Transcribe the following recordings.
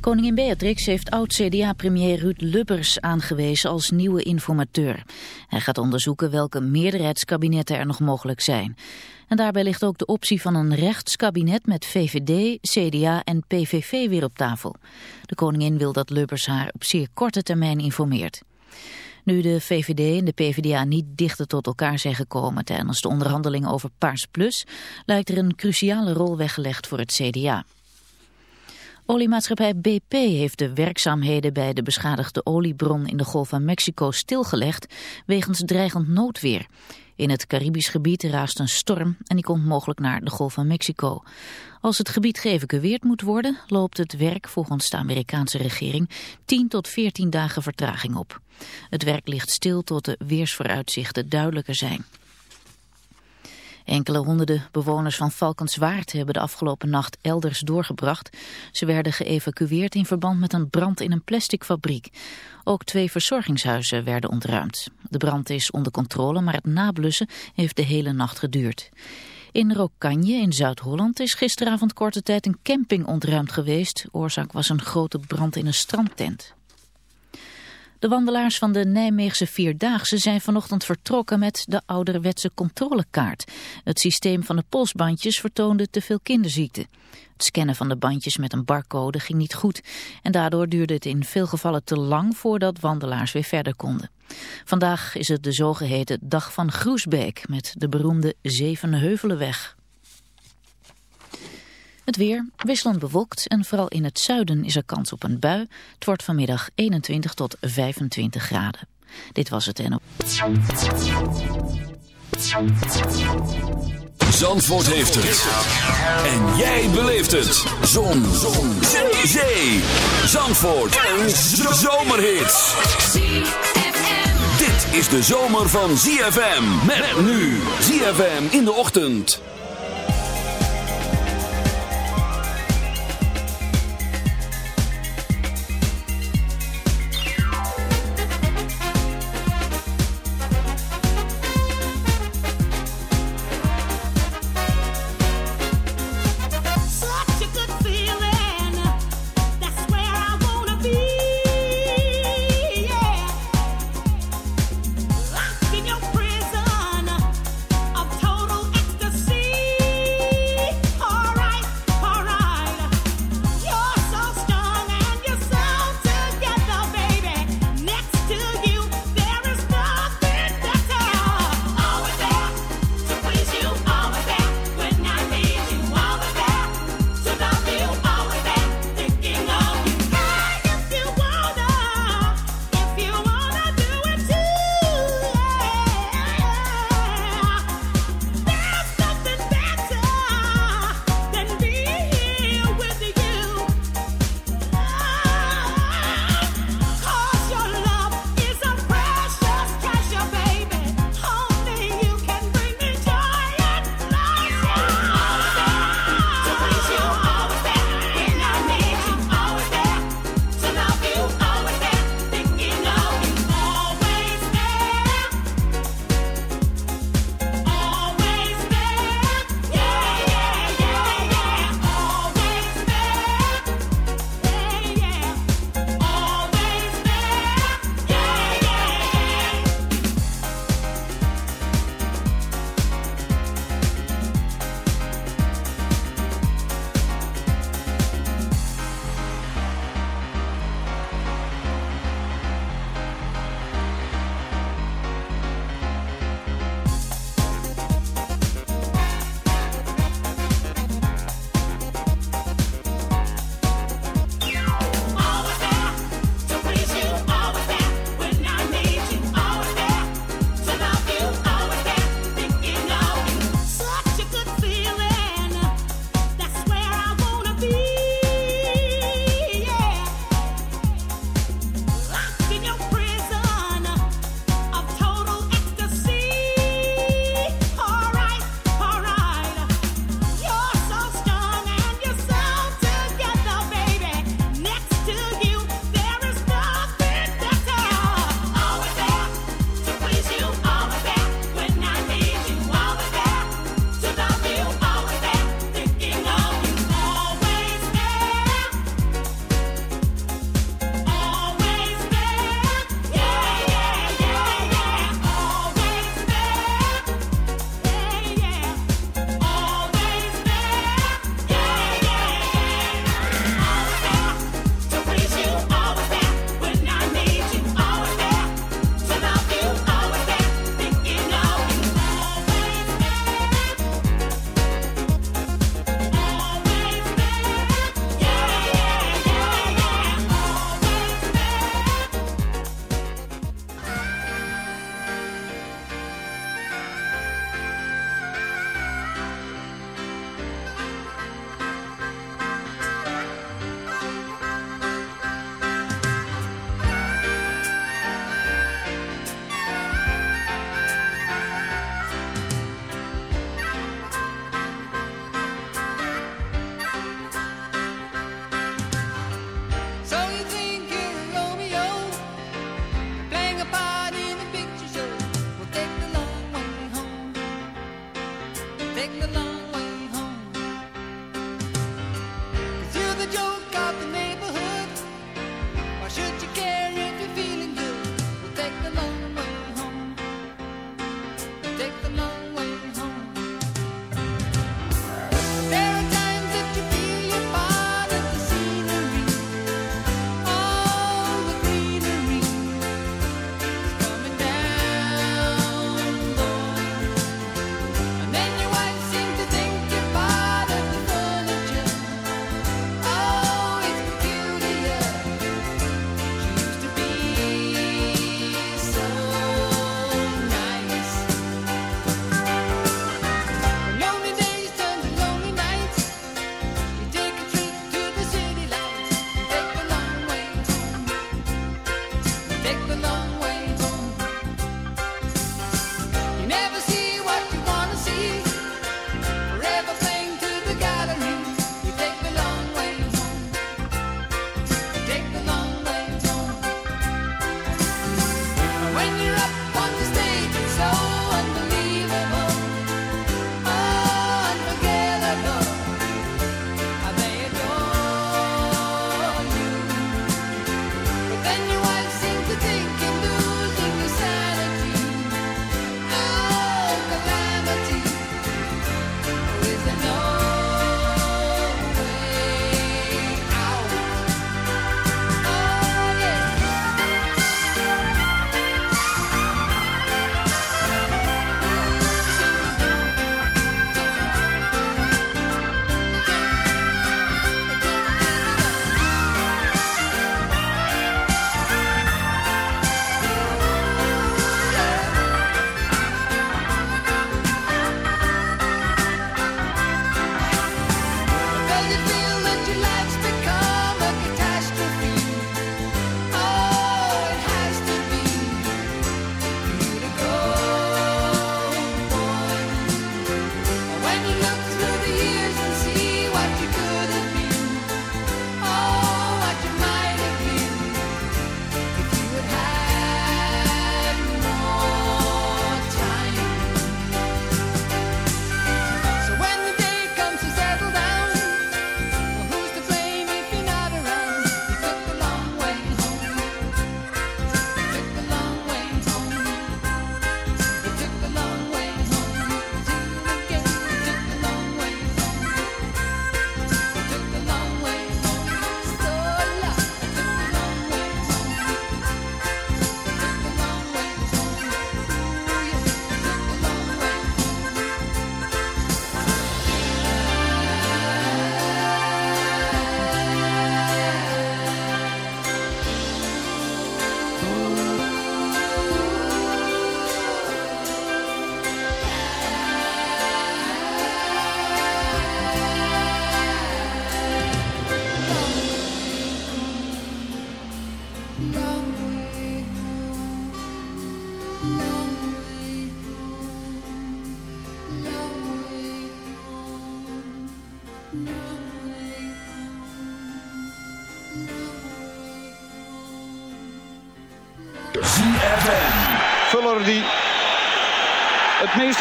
Koningin Beatrix heeft oud-CDA-premier Ruud Lubbers aangewezen als nieuwe informateur. Hij gaat onderzoeken welke meerderheidskabinetten er nog mogelijk zijn. En daarbij ligt ook de optie van een rechtskabinet met VVD, CDA en PVV weer op tafel. De koningin wil dat Lubbers haar op zeer korte termijn informeert. Nu de VVD en de PvdA niet dichter tot elkaar zijn gekomen tijdens de onderhandelingen over Paars Plus, lijkt er een cruciale rol weggelegd voor het CDA. Oliemaatschappij BP heeft de werkzaamheden bij de beschadigde oliebron in de Golf van Mexico stilgelegd wegens dreigend noodweer. In het Caribisch gebied raast een storm en die komt mogelijk naar de Golf van Mexico. Als het gebied geëvacueerd moet worden, loopt het werk volgens de Amerikaanse regering 10 tot 14 dagen vertraging op. Het werk ligt stil tot de weersvooruitzichten duidelijker zijn. Enkele honderden bewoners van Valkenswaard hebben de afgelopen nacht elders doorgebracht. Ze werden geëvacueerd in verband met een brand in een plasticfabriek. Ook twee verzorgingshuizen werden ontruimd. De brand is onder controle, maar het nablussen heeft de hele nacht geduurd. In Rokanje in Zuid-Holland is gisteravond korte tijd een camping ontruimd geweest. Oorzaak was een grote brand in een strandtent. De wandelaars van de Nijmeegse Vierdaagse zijn vanochtend vertrokken met de ouderwetse controlekaart. Het systeem van de polsbandjes vertoonde te veel kinderziekten. Het scannen van de bandjes met een barcode ging niet goed en daardoor duurde het in veel gevallen te lang voordat wandelaars weer verder konden. Vandaag is het de zogeheten Dag van Groesbeek met de beroemde Zevenheuvelenweg. Het weer wisselend bewolkt en vooral in het zuiden is er kans op een bui. Het wordt vanmiddag 21 tot 25 graden. Dit was het en Zandvoort heeft het. En jij beleeft het. Zon. Zon. Zee. Zandvoort. Een zomerhit. Dit is de zomer van ZFM. Met nu. ZFM in de ochtend.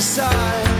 inside.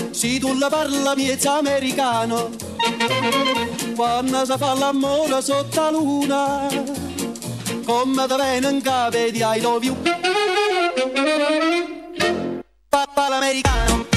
se tu la parla miezza americano, quando si fa l'amore sotto la luna, come da bene in capo di I love you. Papà l'americano.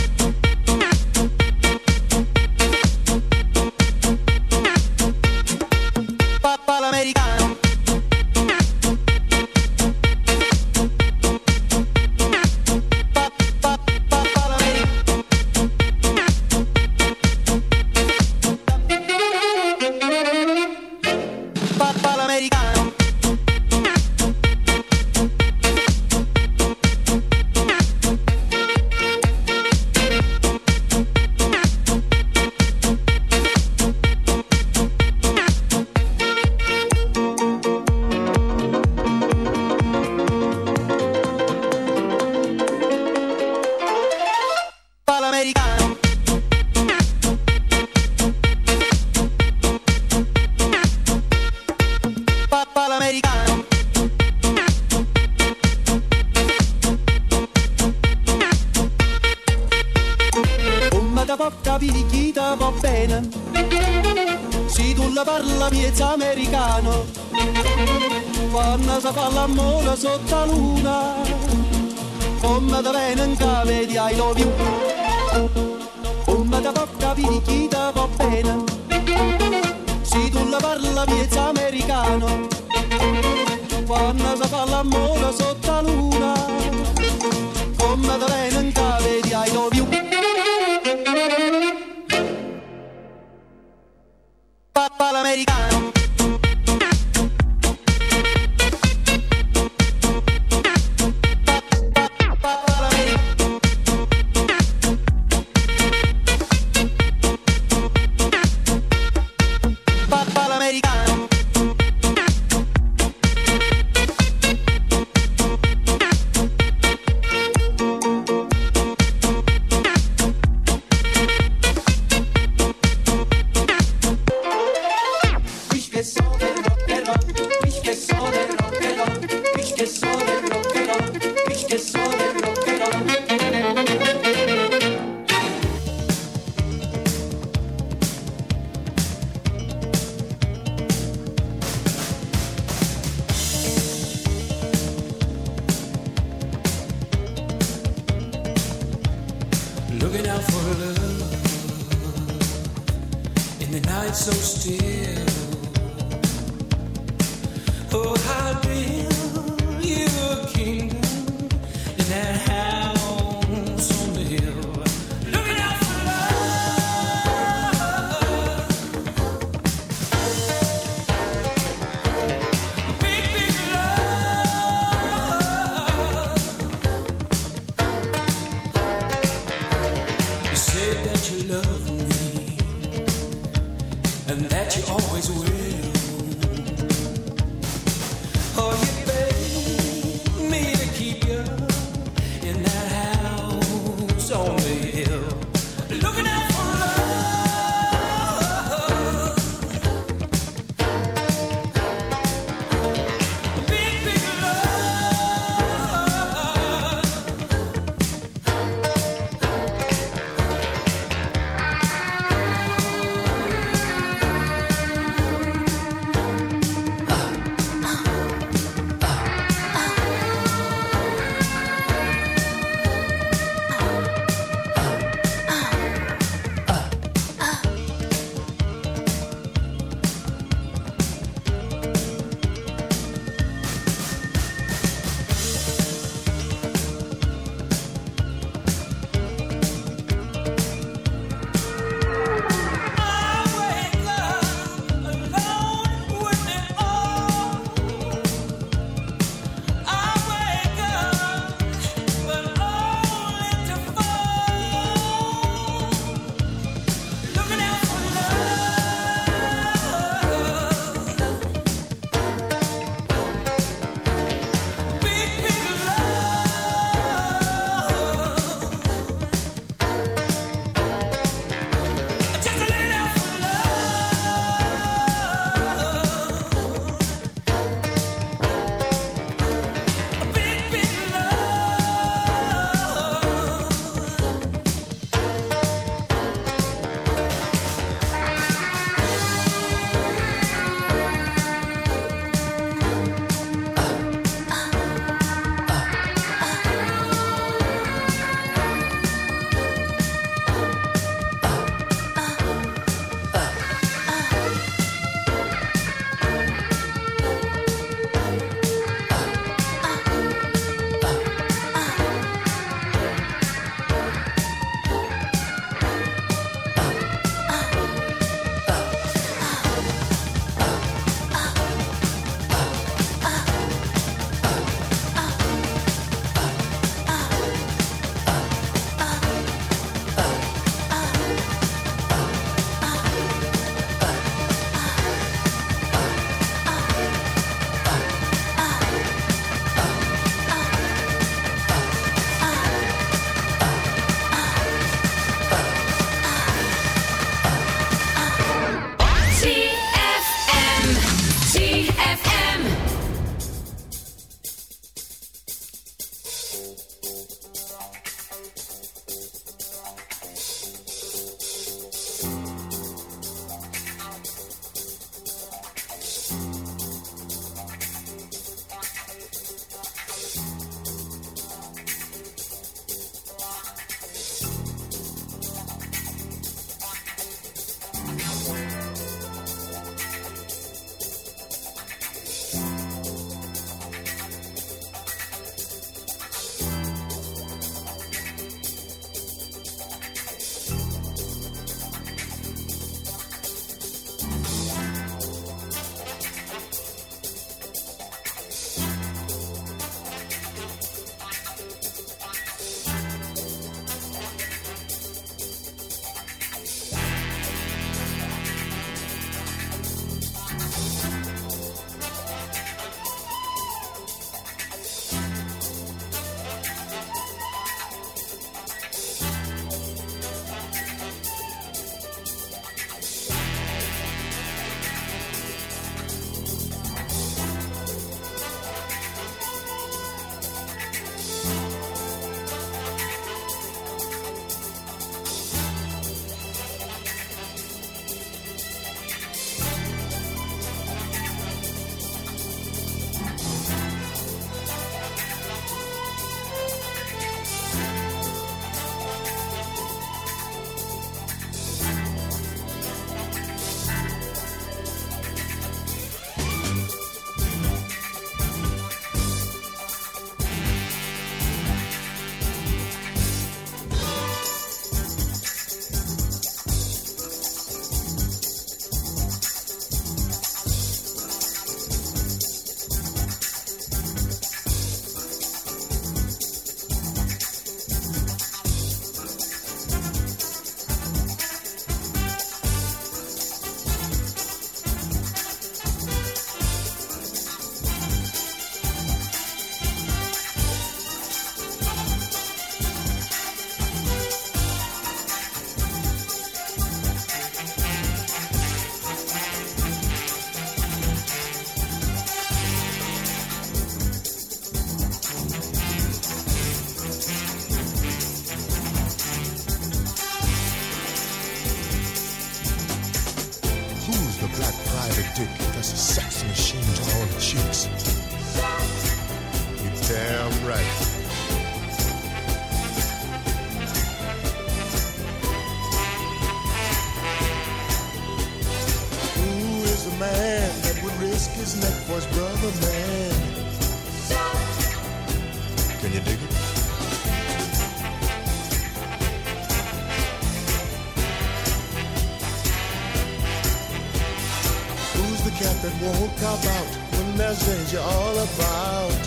about when there's danger, all about.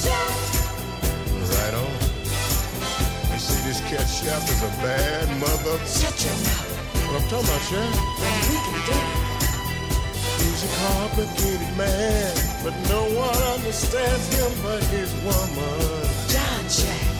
Chef. Right on. You see, this cat chef is a bad mother. Shut your mouth. What I'm talking about, chef? We can do it. He's a complicated man, but no one understands him but his woman. John Jack.